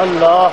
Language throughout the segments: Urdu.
اللہ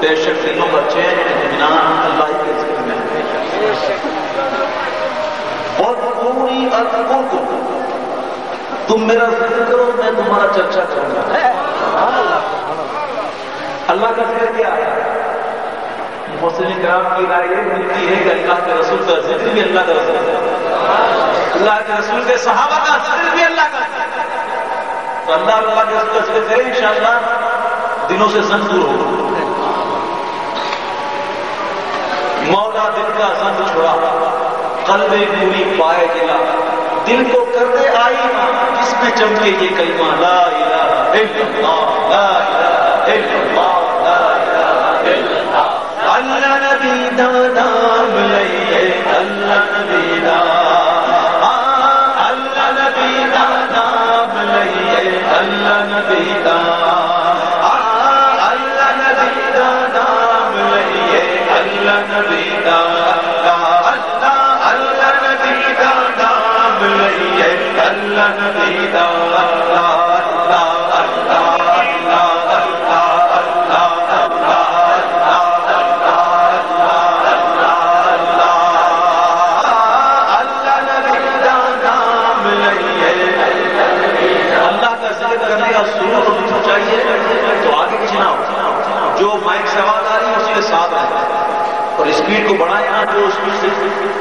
بے شک اطمینان اللہ ہی کے ذکر میں اور پوری اربوں کو تم میرا ذکر کرو میں تمہارا چرچا کروں گا۔ اللہ۔ کا ذکر کیا ہے؟ مسلم کرام کی رائے یہ ملتی ہے کہ اللہ کے رسول کا ذکر بھی اللہ کا رسول اللہ کے رسول کے صحابہ کا ذکر بھی اللہ تو اللہ اللہ کے رسول کا ذکر کرے انشاءاللہ دنوں سے زنگ دور ہوگا مولا دل کا زنگ چھوڑا، قلب پوری پائے گلا۔ دل کو کرتے آئی جس میں چمکے یہ کلمہ لا الہ الا اللہ، لا الہ الا اللہ۔ لا الہ الا اللہ اللہ نبی دا نام لئیے اللہ نبی دا اللہ نبی مائک سے آواز آ رہی ہے، اس کے ساتھ رہے اور اسپیڈ کو بڑھائے ہاں جو اسپیڈ سے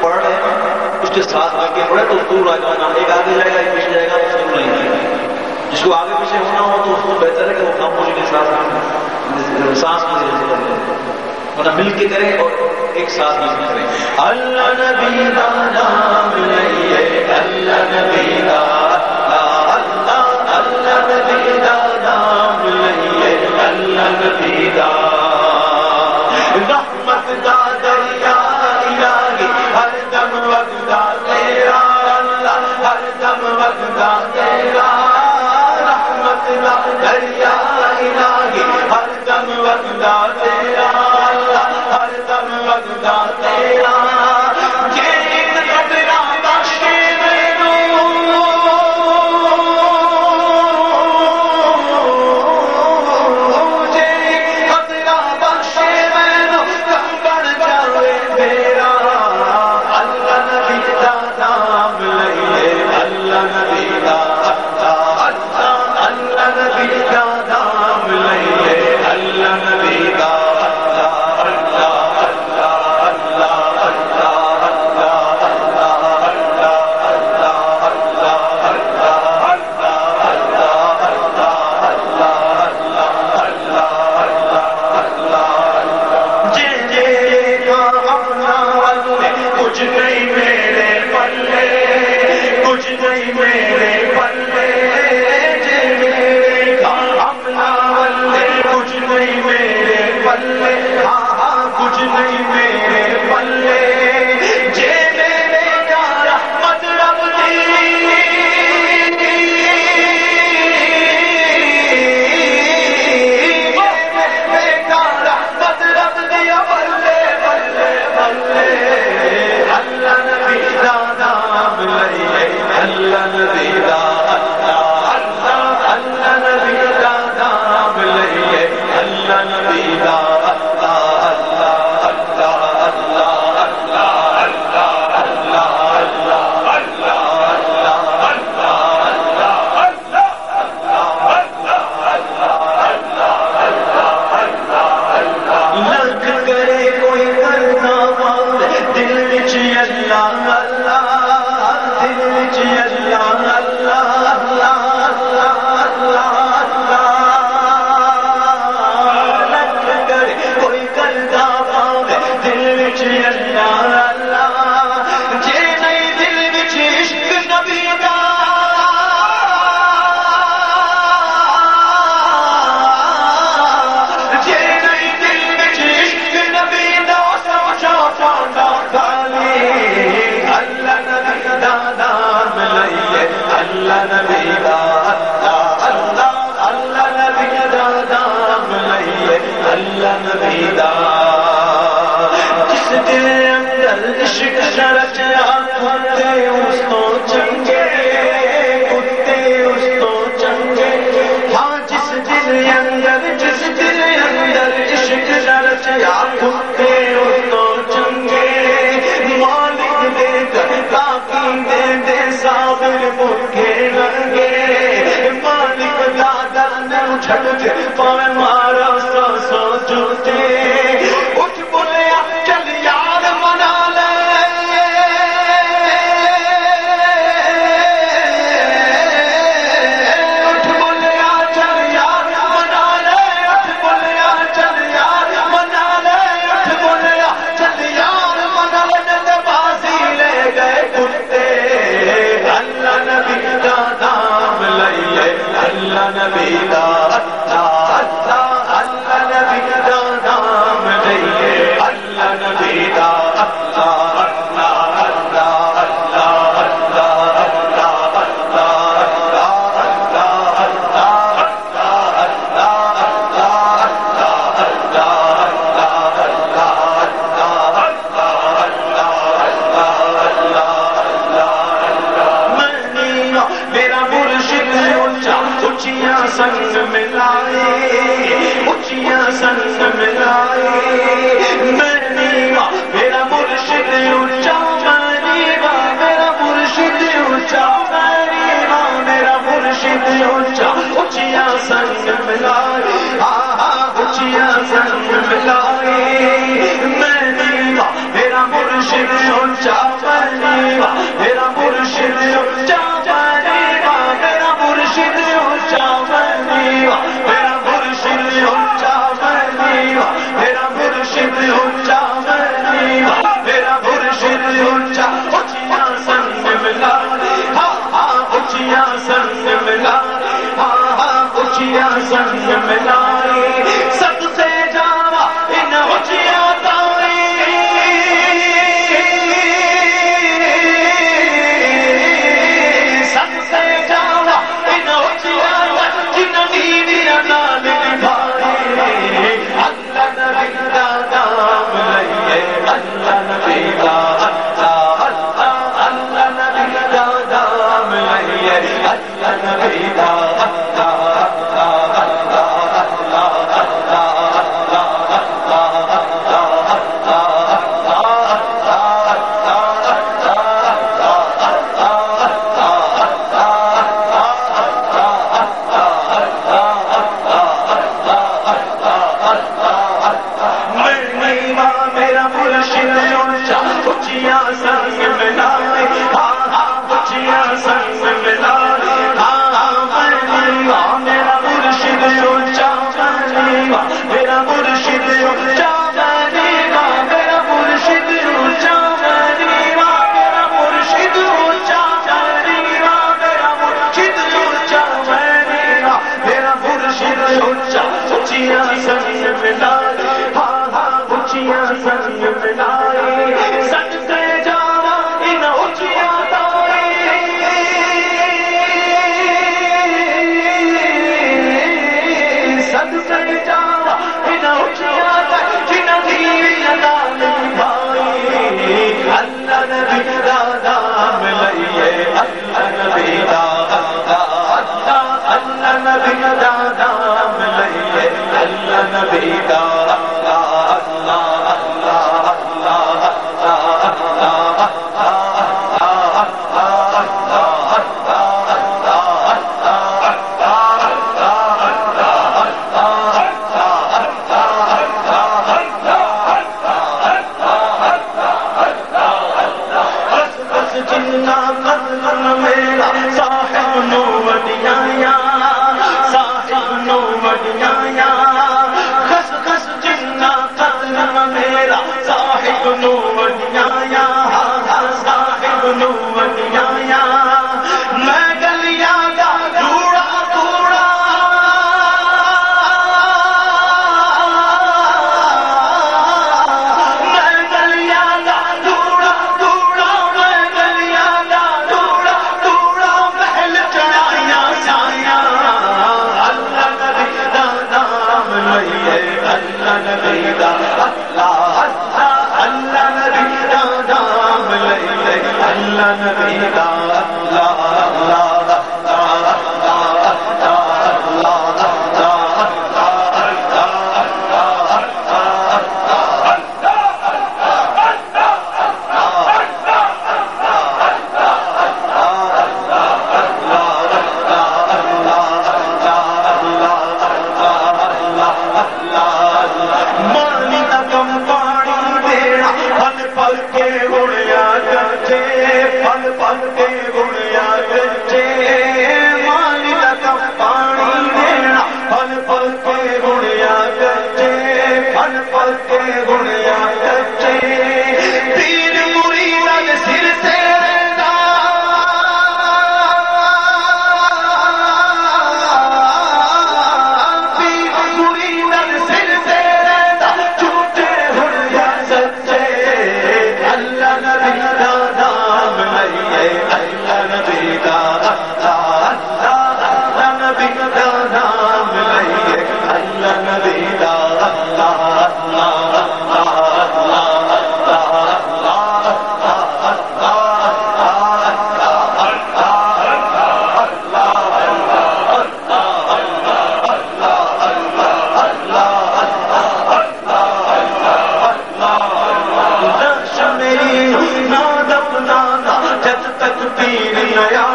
پڑھ رہے ہیں، اس کے ساتھ آ کے پڑھے تو دور آ جانا۔ ایک آگے جائے گا، ایک پیچھے جائے گا تو سن نہیں۔ جائے گا جس کو آگے پیچھے ہونا ہو تو اس کو بہتر ہے کہ وہ خاموشی کے ساتھ سانس میں ورنہ مل کے کریں اور ایک ساتھ مل کے کریں۔ اللہ نبی دا نام لئیے اللہ نبی دا اللہ اللہ نبی دا اس ہاں، جس دل اندر جس دل اندر عشق مرشد اونچا اونچیا سنگ ملائے آہا سنگ ملائے میں دیوا میرا مرشد افسانہ جب تک پیر نیا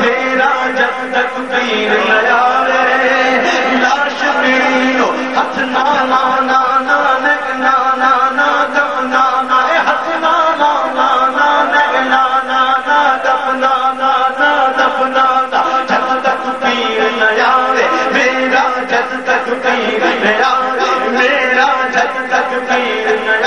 میرا جب تک پیر نیا ہے۔ لاش پیرو ہتھ نانا نانا نگ نانا نا گم نانا ہتھ نانا نانا نگ نانا نا گم نانا نا گم نانا جب تک پیر نیا ہے، میرا جب تک پیر نیا میرا جب تک پیر نیا